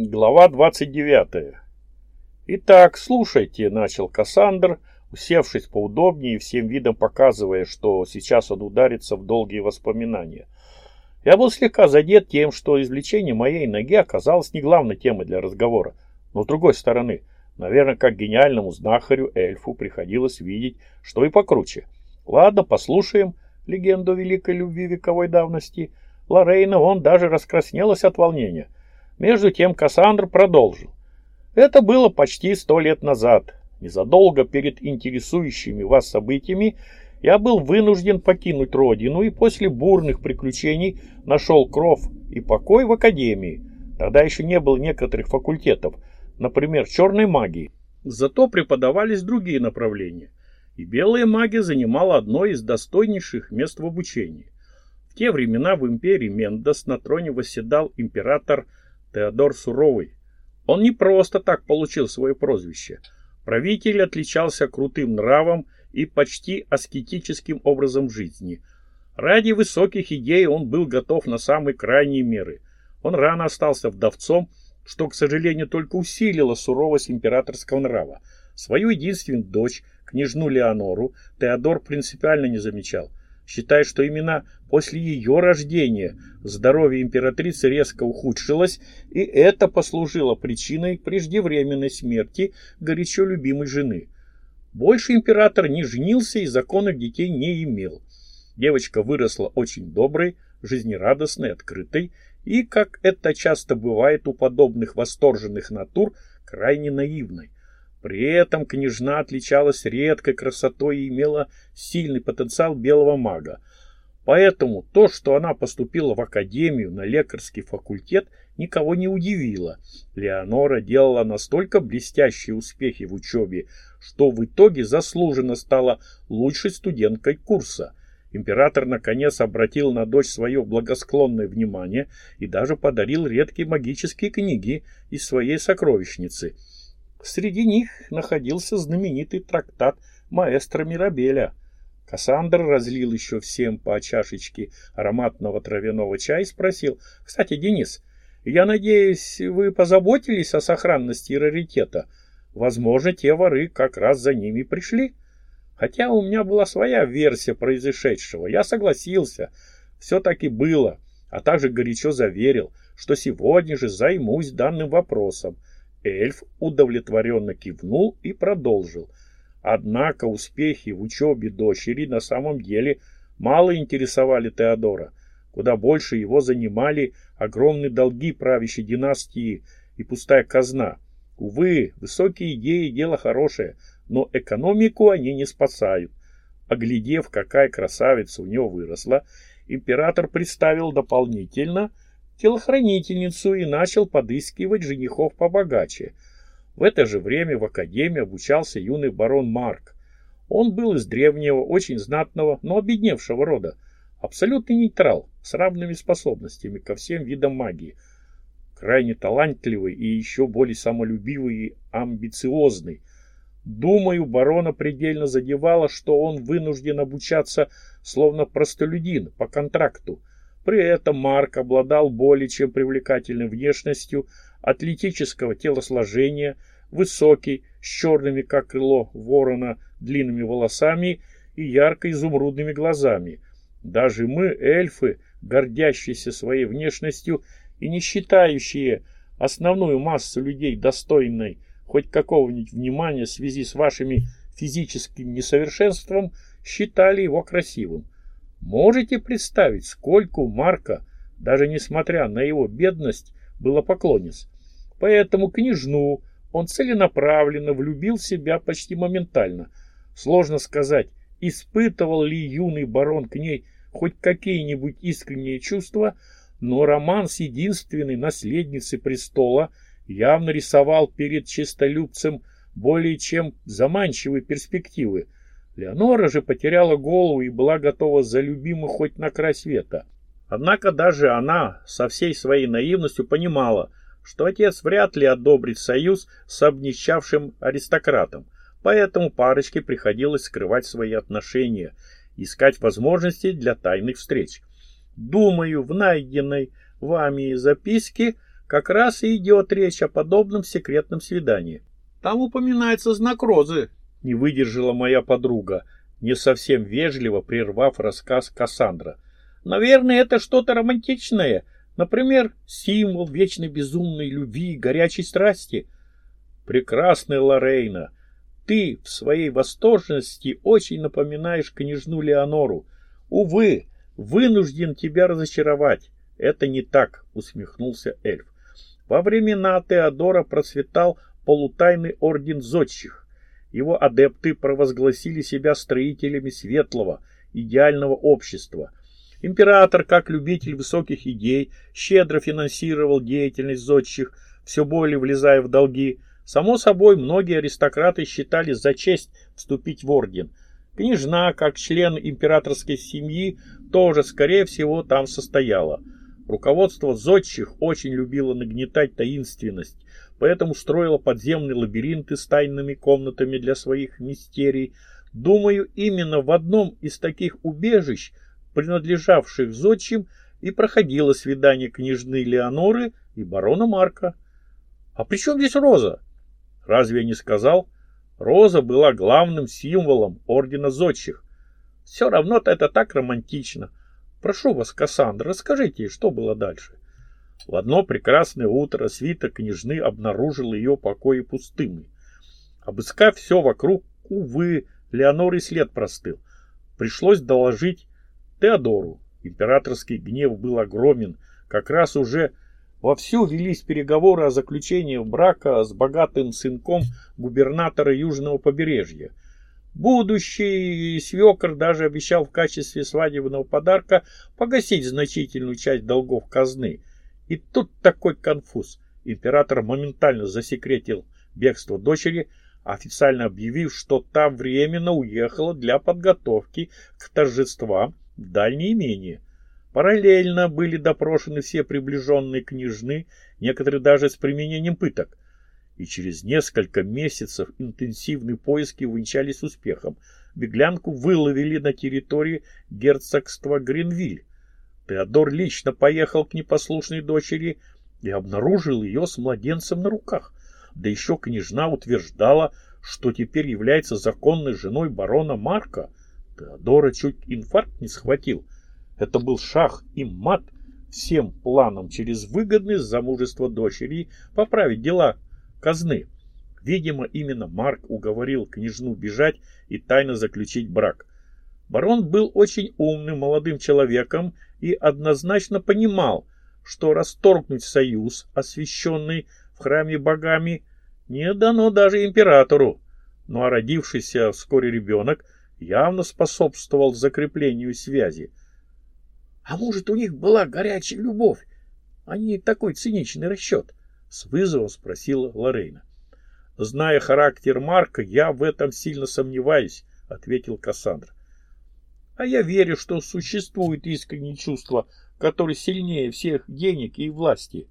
Глава 29. «Итак, слушайте», — начал Кассандр, усевшись поудобнее и всем видом показывая, что сейчас он ударится в долгие воспоминания. Я был слегка задет тем, что извлечение моей ноги оказалось не главной темой для разговора. Но с другой стороны, наверное, как гениальному знахарю эльфу приходилось видеть, что и покруче. Ладно, послушаем легенду великой любви вековой давности. Лорейна, он даже раскраснелась от волнения — между тем Кассандр продолжил. Это было почти сто лет назад. Незадолго перед интересующими вас событиями я был вынужден покинуть родину и после бурных приключений нашел кров и покой в академии. Тогда еще не было некоторых факультетов, например, черной магии. Зато преподавались другие направления. И белая магия занимала одно из достойнейших мест в обучении. В те времена в империи Мендос на троне восседал император Теодор Суровый. Он не просто так получил свое прозвище. Правитель отличался крутым нравом и почти аскетическим образом жизни. Ради высоких идей он был готов на самые крайние меры. Он рано остался вдовцом, что, к сожалению, только усилило суровость императорского нрава. Свою единственную дочь, княжну Леонору, Теодор принципиально не замечал считает, что именно после ее рождения здоровье императрицы резко ухудшилось, и это послужило причиной преждевременной смерти горячо любимой жены. Больше император не женился и законных детей не имел. Девочка выросла очень доброй, жизнерадостной, открытой и, как это часто бывает у подобных восторженных натур, крайне наивной. При этом княжна отличалась редкой красотой и имела сильный потенциал белого мага. Поэтому то, что она поступила в академию на лекарский факультет, никого не удивило. Леонора делала настолько блестящие успехи в учебе, что в итоге заслуженно стала лучшей студенткой курса. Император наконец обратил на дочь свое благосклонное внимание и даже подарил редкие магические книги из своей сокровищницы – Среди них находился знаменитый трактат маэстро Мирабеля. Кассандр разлил еще всем по чашечке ароматного травяного чая и спросил, «Кстати, Денис, я надеюсь, вы позаботились о сохранности раритета? Возможно, те воры как раз за ними пришли?» Хотя у меня была своя версия произошедшего. Я согласился. Все таки было. А также горячо заверил, что сегодня же займусь данным вопросом. Эльф удовлетворенно кивнул и продолжил. Однако успехи в учебе дочери на самом деле мало интересовали Теодора. Куда больше его занимали огромные долги правящей династии и пустая казна. Увы, высокие идеи – дело хорошее, но экономику они не спасают. Оглядев, какая красавица у него выросла, император представил дополнительно – телохранительницу и начал подыскивать женихов побогаче. В это же время в академии обучался юный барон Марк. Он был из древнего, очень знатного, но обедневшего рода. Абсолютный нейтрал, с равными способностями ко всем видам магии. Крайне талантливый и еще более самолюбивый и амбициозный. Думаю, барона предельно задевало, что он вынужден обучаться словно простолюдин по контракту – при этом Марк обладал более чем привлекательной внешностью, атлетического телосложения, высокий, с черными, как крыло ворона, длинными волосами и ярко-изумрудными глазами. Даже мы, эльфы, гордящиеся своей внешностью и не считающие основную массу людей достойной хоть какого-нибудь внимания в связи с вашими физическим несовершенством, считали его красивым. Можете представить, сколько Марка, даже несмотря на его бедность, было поклонниц. Поэтому княжну он целенаправленно влюбил в себя почти моментально. Сложно сказать, испытывал ли юный барон к ней хоть какие-нибудь искренние чувства, но роман с единственной наследницей престола явно рисовал перед чистолюбцем более чем заманчивые перспективы – Леонора же потеряла голову и была готова за любимую хоть на край света. Однако даже она со всей своей наивностью понимала, что отец вряд ли одобрит союз с обнищавшим аристократом, поэтому парочке приходилось скрывать свои отношения, искать возможности для тайных встреч. Думаю, в найденной вами записке как раз и идет речь о подобном секретном свидании. Там упоминается знак розы, не выдержала моя подруга, не совсем вежливо прервав рассказ Кассандра. Наверное, это что-то романтичное, например, символ вечной безумной любви и горячей страсти. Прекрасная Лорейна, ты в своей восторженности очень напоминаешь княжну Леонору. Увы, вынужден тебя разочаровать. Это не так, усмехнулся эльф. Во времена Теодора процветал полутайный орден зодчих. Его адепты провозгласили себя строителями светлого, идеального общества. Император, как любитель высоких идей, щедро финансировал деятельность зодчих, все более влезая в долги. Само собой, многие аристократы считали за честь вступить в орден. Княжна, как член императорской семьи, тоже, скорее всего, там состояла. Руководство зодчих очень любило нагнетать таинственность, поэтому строила подземные лабиринты с тайными комнатами для своих мистерий. Думаю, именно в одном из таких убежищ, принадлежавших зодчим, и проходило свидание княжны Леоноры и барона Марка. А при чем здесь Роза? Разве я не сказал? Роза была главным символом ордена зодчих. Все равно-то это так романтично. Прошу вас, Кассандра, расскажите, что было дальше. В одно прекрасное утро свита княжны обнаружила ее покои пустыми. Обыскав все вокруг, увы, Леонор и след простыл. Пришлось доложить Теодору. Императорский гнев был огромен. Как раз уже вовсю велись переговоры о заключении брака с богатым сынком губернатора Южного побережья. Будущий свекр даже обещал в качестве свадебного подарка погасить значительную часть долгов казны. И тут такой конфуз. Император моментально засекретил бегство дочери, официально объявив, что та временно уехала для подготовки к торжествам в дальнее имение. Параллельно были допрошены все приближенные княжны, некоторые даже с применением пыток. И через несколько месяцев интенсивные поиски увенчались успехом. Беглянку выловили на территории герцогства Гринвиль. Теодор лично поехал к непослушной дочери и обнаружил ее с младенцем на руках. Да еще княжна утверждала, что теперь является законной женой барона Марка. Теодора чуть инфаркт не схватил. Это был шах и мат всем планам через выгодное замужество дочери поправить дела казны. Видимо, именно Марк уговорил княжну бежать и тайно заключить брак. Барон был очень умным молодым человеком и однозначно понимал, что расторгнуть союз, освященный в храме богами, не дано даже императору. Ну а родившийся вскоре ребенок явно способствовал закреплению связи. А может, у них была горячая любовь, а не такой циничный расчет? С вызовом спросила Лорейна. Зная характер Марка, я в этом сильно сомневаюсь, ответил Кассандра. А я верю, что существует искреннее чувство, которое сильнее всех денег и власти.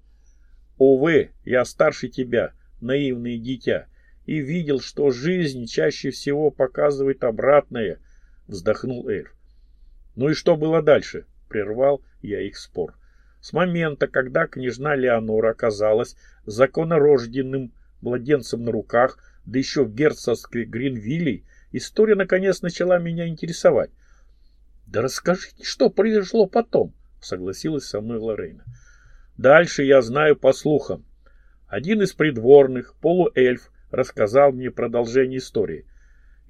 Увы, я старше тебя, наивное дитя, и видел, что жизнь чаще всего показывает обратное, вздохнул Эльф. Ну и что было дальше? Прервал я их спор. С момента, когда княжна Леонора оказалась законорожденным младенцем на руках, да еще в герцогстве Гринвилей, история наконец начала меня интересовать. Да расскажите, что произошло потом, согласилась со мной Лорейна. Дальше я знаю по слухам. Один из придворных, полуэльф, рассказал мне продолжение истории.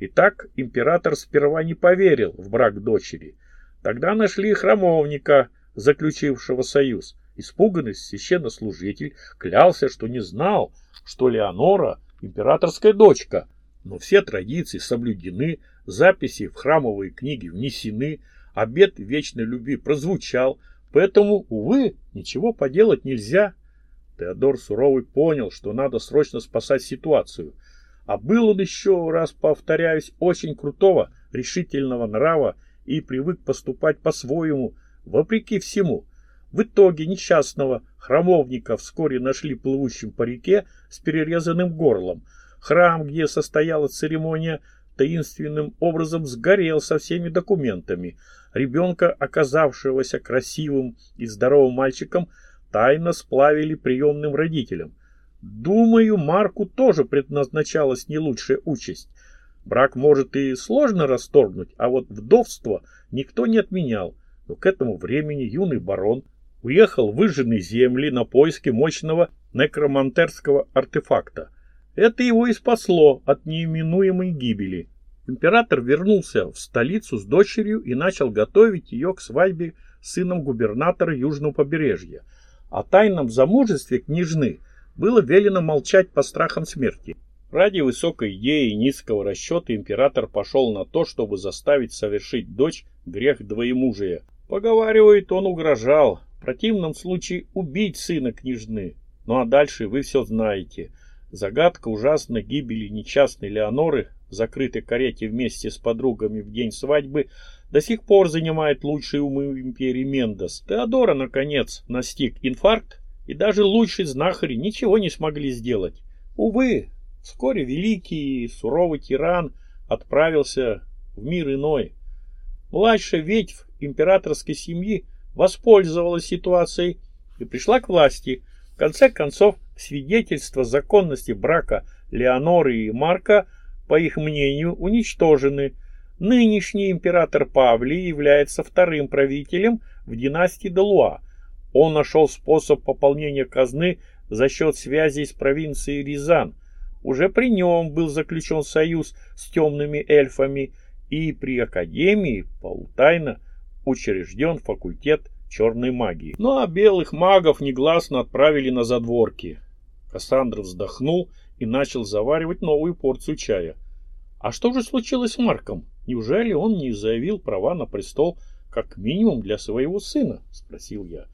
Итак, император сперва не поверил в брак дочери. Тогда нашли храмовника, заключившего союз. Испуганный священнослужитель клялся, что не знал, что Леонора – императорская дочка. Но все традиции соблюдены, записи в храмовые книги внесены, обет вечной любви прозвучал, поэтому, увы, ничего поделать нельзя. Теодор Суровый понял, что надо срочно спасать ситуацию. А был он еще, раз повторяюсь, очень крутого, решительного нрава и привык поступать по-своему, вопреки всему. В итоге несчастного храмовника вскоре нашли плывущим по реке с перерезанным горлом. Храм, где состоялась церемония, таинственным образом сгорел со всеми документами. Ребенка, оказавшегося красивым и здоровым мальчиком, тайно сплавили приемным родителям. Думаю, Марку тоже предназначалась не лучшая участь. Брак может и сложно расторгнуть, а вот вдовство никто не отменял. Но к этому времени юный барон уехал в выжженные земли на поиски мощного некромантерского артефакта. Это его и спасло от неименуемой гибели. Император вернулся в столицу с дочерью и начал готовить ее к свадьбе с сыном губернатора Южного побережья. О тайном замужестве княжны было велено молчать по страхам смерти. Ради высокой идеи и низкого расчета император пошел на то, чтобы заставить совершить дочь грех двоемужия. Поговаривает, он угрожал, в противном случае убить сына княжны. Ну а дальше вы все знаете. Загадка ужасной гибели несчастной Леоноры в закрытой карете вместе с подругами в день свадьбы до сих пор занимает лучшие умы империи Мендос. Теодора, наконец, настиг инфаркт, и даже лучшие знахари ничего не смогли сделать. Увы, Вскоре великий суровый тиран отправился в мир иной. Младшая ветвь императорской семьи воспользовалась ситуацией и пришла к власти. В конце концов, свидетельства законности брака Леоноры и Марка, по их мнению, уничтожены. Нынешний император Павлий является вторым правителем в династии Делуа. Он нашел способ пополнения казны за счет связей с провинцией Рязан – уже при нем был заключен союз с темными эльфами, и при Академии полутайно учрежден факультет черной магии. Ну а белых магов негласно отправили на задворки. Кассандра вздохнул и начал заваривать новую порцию чая. А что же случилось с Марком? Неужели он не заявил права на престол как минимум для своего сына? Спросил я.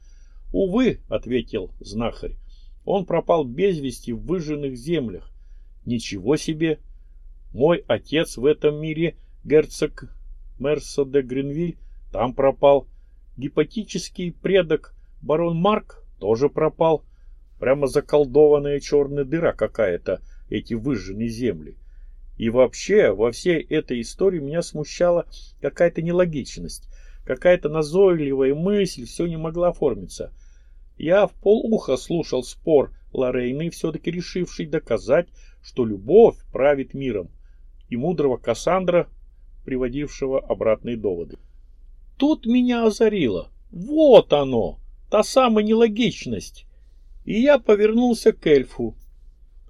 Увы, ответил знахарь, он пропал без вести в выжженных землях. Ничего себе! Мой отец в этом мире, герцог Мерсо де Гринвиль, там пропал. Гипотический предок барон Марк тоже пропал. Прямо заколдованная черная дыра какая-то, эти выжженные земли. И вообще, во всей этой истории меня смущала какая-то нелогичность, какая-то назойливая мысль, все не могла оформиться. Я в полуха слушал спор Лорейны, все-таки решивший доказать, что любовь правит миром, и мудрого Кассандра, приводившего обратные доводы. Тут меня озарило. Вот оно, та самая нелогичность. И я повернулся к эльфу.